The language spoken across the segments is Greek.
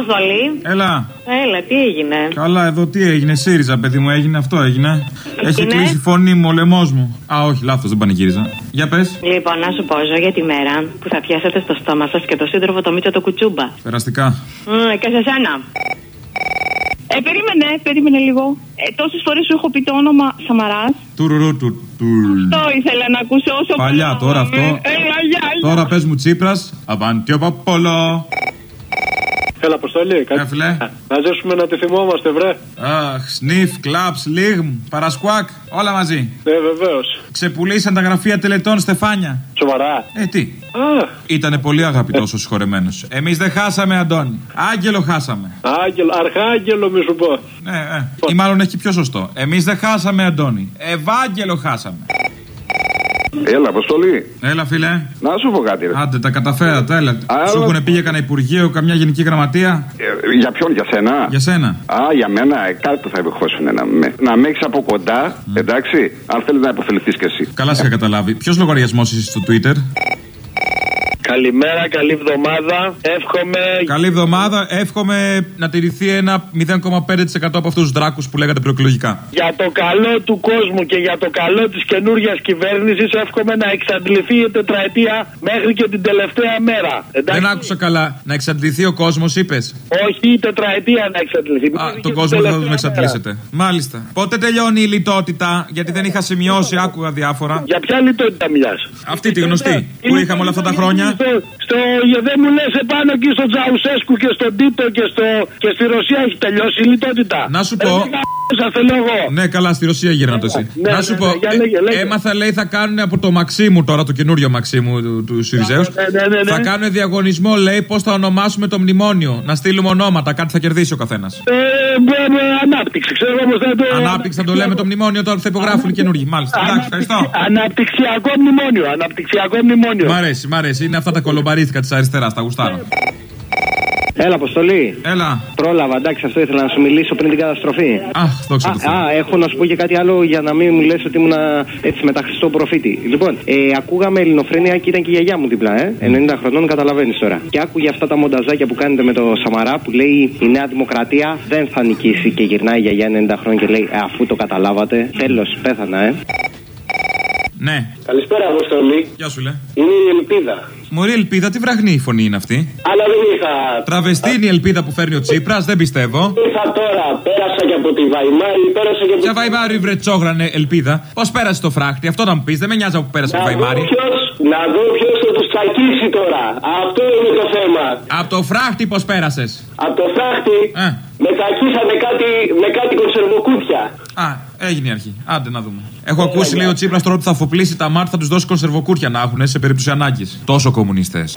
Αποστολή. Έλα. Έλα, τι έγινε; Καλά, εδώ τι έγινε. ΣΥΡΙΖΑ, παιδί μου, έγινε αυτό, έγινε. Έχει Είναι. κλείσει η φωνή μου, ο λαιμό μου. Α, όχι, λάθος, δεν πανηγύριζα. Για πες. Λοιπόν, να σου πω, ζω για τη μέρα που θα πιάσετε στο στόμα σας και το σύντροφο το Μίτσο το κουτσούμπα. Περαστικά. Μμ, και σε σένα. Ε, περίμενε, περίμενε λίγο. Ε, Τόσες φορές σου έχω πει το όνομα Σαμαράς. Τουρουρού του. του- Το ήθελα να ακούσω όσο Παλιά προλάβαμε. τώρα αυτό. Έλα, γεια, γεια. Τώρα πες μου Τσίπρας. Αβάντιο Παπόλο. Έλα, Αποστολή, κάτι. Ε, φιλέ. Να ζήσουμε να τη θυμόμαστε, βρε. Αχ, σνιφ, κλαπ, λίγμ, παρασκουάκ, όλα μαζί. Ε, βεβαίως. Ξεπουλήσαν τα γραφεία τελετών Στεφάνια. Σοβαρά. Ε, τι. Α, Ήτανε πολύ αγαπητός ο συγχωρεμένος. Εμείς δεν χάσαμε, Αντώνη. Άγγελο χάσαμε. άγγελο, αρχάγγελο, μη σου πω. Ναι, ε. Ή μάλλον έχει πιο σωστό. Εμείς δεν χάσαμε, Αντώνη. Ευάγγελο χάσαμε. Έλα, Αποστολή. Έλα, φίλε. Να σου πω κάτι. Ρε. Άντε, τα καταφέρατε, έλα. Άλλο. Σου έχουν πει για κανένα υπουργείο, καμιά γενική γραμματεία; Ε, για ποιον, για σένα; Για σένα. Α, για μένα, ε, κάτι που θα υποχώσουν να με, να με έχεις από κοντά, εντάξει, αν θέλεις να υποφεληθεί κι εσύ. Καλά σε είχα καταλάβει. Ποιος λογαριασμός είσαι στο Twitter; Καλημέρα, καλή εβδομάδα. Εύχομαι. Καλή εβδομάδα. Εύχομαι να τηρηθεί ένα 0,5% από αυτούς τους δράκους που λέγατε προεκλογικά. Για το καλό του κόσμου και για το καλό της καινούργιας κυβέρνησης, εύχομαι να εξαντληθεί η τετραετία μέχρι και την τελευταία μέρα. Εντάξει. Δεν άκουσα καλά. Να εξαντληθεί ο κόσμος, είπες; Όχι η τετραετία να εξαντληθεί. Α, μέχρι και τον την κόσμο δεν θα τελευταία τον μέρα. εξαντλήσετε. Μάλιστα. Πότε τελειώνει η λιτότητα, γιατί δεν είχα σημειώσει, άκουγα διάφορα. Για ποια λιτότητα μιλάς; Αυτή τη γνωστή που είχαμε όλα αυτά τα χρόνια. Στο, στο, δεν μου λες επάνω εκεί στο Τζαουσέσκου και στον Τίτο και, στο, και στη Ρωσία έχει τελειώσει η λιτότητα. Να σου Ε, πω- Σα θέλω εγώ. Ναι, καλά, στη Ρωσία γύρνα το εσύ. Ναι, Να σου ναι, πω, ναι, για ε, λέγε, λέγε. έμαθα λέει θα κάνουν από το Μαξίμου τώρα, το καινούριο Μαξίμου του, του Σιριζέους. Ναι, ναι, ναι, ναι. Θα κάνουν διαγωνισμό, λέει, πώς θα ονομάσουμε το μνημόνιο. Να στείλουμε ονόματα, κάτι θα κερδίσει ο καθένας. Ε, μπε- μπε, ανάπτυξη, ξέρω όμως δεν το. Ανάπτυξη θα το λέμε το μνημόνιο τώρα που θα υπογράφουν οι καινούργοι. Μάλιστα. Εντάξει, ευχαριστώ. Αναπτυξιακό μνημόνιο. Αναπτυξιακό μνημόνιο. Μ' αρέσει, μ' αρέσει. Είναι αυτά τα κολομπαρίθηκα της αριστεράς, τα γουστάρω. Έλα, Αποστολή. Έλα. Πρόλαβα, εντάξει, αυτό ήθελα να σου μιλήσω πριν την καταστροφή. Αχ, δόξα τω Θεώ. Α, α, έχω να σου πω και κάτι άλλο για να μην μου λες ότι ήμουν έτσι μετά Χριστό προφήτη. Λοιπόν, ε, ακούγαμε ελληνοφρένεια και ήταν και η γιαγιά μου δίπλα, ε. 90 χρονών, καταλαβαίνεις τώρα. Και άκουγε αυτά τα μονταζάκια που κάνετε με το Σαμαρά που λέει η Νέα Δημοκρατία δεν θα νικήσει και γυρνάει η γιαγιά 90 χρόνια και λέει «Ε, αφού το καταλάβατε. Τέλος, πέθανα, ε. Ναι, Καλησπέρα, Αποστολή. γεια σου, λέ. Είναι η ελπίδα. Μωρή ελπίδα, τι βραγνή η φωνή είναι αυτή. Αλλά δεν είχα. Τραβεστή είναι η ελπίδα που φέρνει ο Τσίπρας, δεν πιστεύω. Ήρθα τώρα, πέρασα και από τη Βαϊμάρη, πέρασα και από Ποια Βαϊμάρη βρετσόγρανε ελπίδα. Πώς πέρασε το φράχτη, αυτό να μου πεις, δεν με νοιάζει που πέρασε από τη Βαϊμάρη. ποιος, να δω ποιος θα τους τσακίσει τώρα. Αυτό είναι το θέμα. Από το φράχτη πώς πέρασες; Από το φράχτη Ε. με τσακίσανε κάτι, με κάτι κονσερβοκούτια. Α, έγινε η αρχή. Άντε να δούμε. Έχω ακούσει, λέει ο Τσίπρας τώρα που θα αφοπλίσει τα μάτια θα τους δώσει κονσερβοκούρια να έχουν σε περίπτωση ανάγκης. Τόσο κομμουνιστές.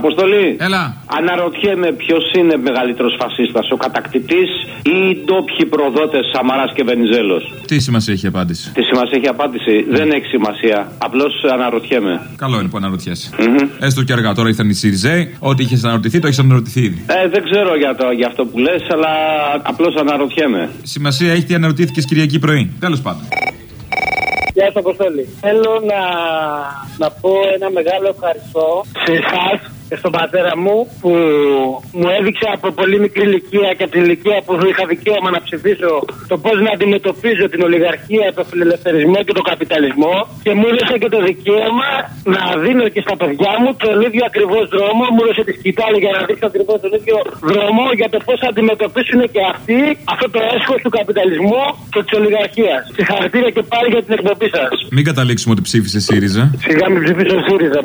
Αποστολή. Έλα. Αναρωτιέμαι ποιος είναι μεγαλύτερος φασίστας, ο κατακτητής ή οι ντόπιοι προδότες Σαμαράς και Βενιζέλος; Τι σημασία έχει η απάντηση; Τι σημασία έχει η απάντηση, δεν έχει σημασία. Απλώς αναρωτιέμαι. Καλό είναι που αναρωτιέσαι. Έστω και αργά. Τώρα ήρθαν οι Σιριζέοι. Ό,τι είχες αναρωτηθεί, το έχεις αναρωτηθεί ήδη. Ε, δεν ξέρω για, το, για αυτό που λες, αλλά απλώς αναρωτιέμαι. Σημασία έχει τι αναρωτήθηκες Κυριακή πρωί. Τέλος πάντων. Γεια σα, Αποστόλη. Θέλω να, να πω ένα μεγάλο ευχαριστώ σε εσάς και στον πατέρα μου που μου έδειξε από πολύ μικρή ηλικία και από την ηλικία που είχα δικαίωμα να ψηφίσω το πώς να αντιμετωπίζω την ολιγαρχία, το φιλελευθερισμό και τον καπιταλισμό και μου έδωσε και το δικαίωμα να δίνω και στα παιδιά μου τον ίδιο ακριβώς δρόμο. Μου έδωσε τη σκητάλη για να δείξω ακριβώς τον ίδιο δρόμο για το πώς θα αντιμετωπίσουν και αυτοί αυτό το έσχος του καπιταλισμού και της ολιγαρχίας. Συγχαρητήρια και πάλι για την εκπομπή σας. Μην καταλήξουμε ότι ψήφισε ΣΥΡΙΖΑ. Σιγά μην ψηφίσω ΣΥΡΙΖΑ,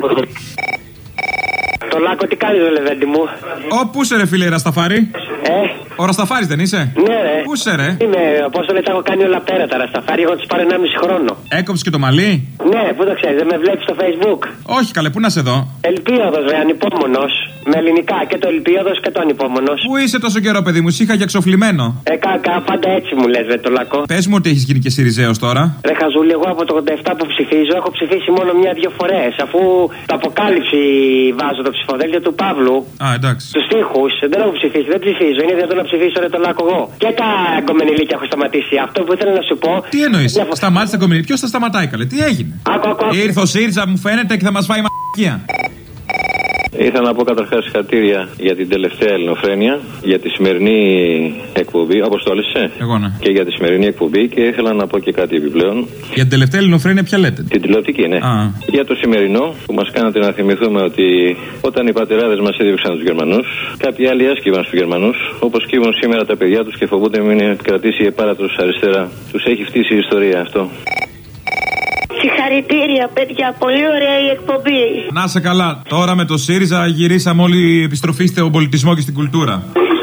Αποστόλη. Το λάκκο τι κάνεις, Λεβέντι μου; Ω, πού σε ρε φίλε, Ρασταφάρη; Ε, Ο Ρασταφάρη δεν είσαι; ναι, ρε. Πού σε ρε; Είμαι, πώς το λέει, τα έχω κάνει όλα πέρα τα ρασταφάρι. Εγώ τους πάρω 1,5 χρόνο. Έκοψες και το μαλλί; Ναι, πού το ξέρεις, δεν με βλέπεις στο facebook; Όχι, καλέ, πού να σε δω; Ελπίοδο, ρε, ανυπόμονος. Με ελληνικά και το ελπίοδο και το ανυπόμονος. Πού είσαι τόσο καιρό, παιδί μου, σ' είχα για εξοφλημένο. Ε, κάκα, πάντα έτσι μου λες, ρε, το λακό. Πες μου ότι έχεις γίνει και Σιριζέο τώρα. Ρε Χαζούλη, εγώ από το 87 που ψηφίζω έχω ψηφίσει μόνο μία-δύο φορές. Αφού το αποκάλυψη βάζω το ψηφοδέλτιο του Παύλου. Α, εντάξει. Τους τοίχου δεν έχω ψηφίσει, δεν ψηφίζω. Είναι δυνατόν να ψηφίσω ρε το λάκκο εγώ. Και τα γκομενιλίκια έχω σταματήσει. Αυτό που ήθελα να σου πω. Τι εννοείς, Μια φο- σταμάτησε τα κομμάτια. Ποιος θα σταματάει, καλέ, τι έγινε; Άκου, άκου, άκου. Ήρθε ο ΣΥΡΙΖΑ, μου φαίνεται και θα μας φάει η μαλακία. Ήθελα να πω καταρχάς συγχαρητήρια για την τελευταία ελληνοφρένεια, για τη σημερινή εκπομπή. Αποστόλη, ε; Εγώ ναι. Και για τη σημερινή εκπομπή και ήθελα να πω και κάτι επιπλέον. Για την τελευταία ελληνοφρένεια ποια λέτε; Την τηλεοπτική, ναι. Α. Για το σημερινό που μας κάνατε να θυμηθούμε ότι όταν οι πατεράδες μας έδιωξαν τους Γερμανούς, κάποιοι άλλοι άσκηβαν στους Γερμανούς, όπως κύβουν σήμερα τα παιδιά τους και φοβούνται μην κρατήσει η επάρατος αριστερά. Τους έχει φτύσει η ιστορία αυτό. Συγχαρητήρια, παιδιά. Πολύ ωραία η εκπομπή. Να σε καλά. Τώρα με το ΣΥΡΙΖΑ γυρίσαμε όλοι επιστροφή στον πολιτισμό και στην κουλτούρα.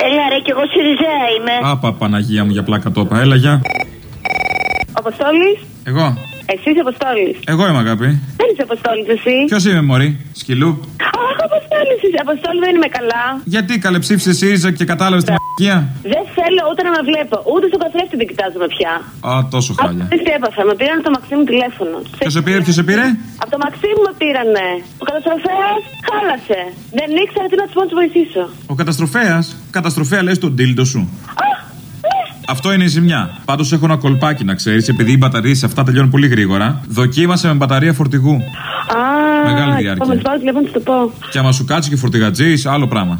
Έλα ρε, κι εγώ Σιριζέα είμαι. Άπα, Παναγία μου για πλάκα το είπα. Έλα, γεια. Αποστόλης; Εγώ. Εσύ είσαι Αποστόλης. Εγώ είμαι αγάπη. Δεν είσαι Αποστόλης, εσύ. Ποιος είμαι, Μωρή; Σκυλού. Αχ, Αποστόλης είσαι. Αποστόλη δεν είμαι καλά. Γιατί καλεψήφισε ΣΥΡΙΖΑ και κατάλαβες τη μαγεία; Δεν θέλω ούτε να με βλέπω. Ούτε στο καθρέφτη δεν κοιτάζομαι πια. Α, τόσο χάλια. Αυτό τι έπαθα. Με πήραν το μαξί μου τηλέφωνο. Ποιο σε πήρε, ποιο σε πήρε; Από το μαξί μου με πήρανε. Ο καταστροφέας χάλασε. Δεν ήξερα τι να του πω να του βοηθήσω. Ο καταστροφέας. Καταστροφέα λες τον τίλντο σου. Αυτό είναι η ζημιά. Πάντως έχω ένα κολπάκι να ξέρεις, επειδή οι μπαταρίες αυτά τελειώνουν πολύ γρήγορα. Δοκίμασε με μπαταρία φορτηγού. Α, Μεγάλη διάρκεια. Θα με πάρω τηλέφωνο να σου το πω. Και άμα σου κάτσει και φορτηγατζή, άλλο πράγμα.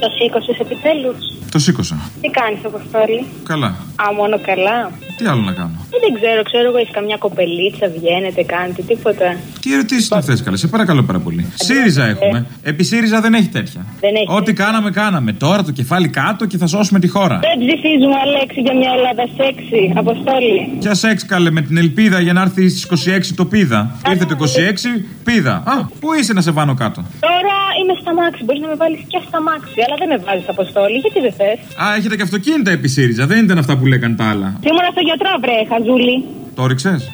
Το σήκωσες επιτέλους. Το σήκωσα. Τι κάνεις, Αποστόλη; Καλά. Α, μόνο καλά. Τι άλλο να κάνω; Ε, Δεν ξέρω, ξέρω εγώ, έχει καμιά κοπελίτσα, βγαίνετε, κάνετε τίποτα. Τι ερωτήσεις να θε, καλέ, σε παρακαλώ πάρα πολύ. ΣΥΡΙΖΑ έχουμε. Επί ΣΥΡΙΖΑ δεν έχει τέτοια. Δεν έχει. Ό,τι κάναμε, κάναμε. Τώρα το κεφάλι κάτω και θα σώσουμε τη χώρα. Δεν ψηφίζουμε, Αλέξη, για μια Ελλάδα σεξι. Αποστόλη. Ποια σεξ καλέ με την ελπίδα για να έρθει στις 26 το πίδα. Ήρθε το 26, πίδα. Α, πού είσαι να σε βάνω κάτω; Τώρα είμαι στα μάξι. Μπορείς να με βάλεις και στα μάξι, αλλά δεν με βάζεις Αποστόλη. Γιατί δεν θες; Α, έχετε και αυτοκίνητα επί ΣΥΡΙΖΑ. Δεν ήταν αυτά που λέγαν τα άλλα. Ήμουνα στο γιατρό, βρε, χαζούλη. Το ρίξες;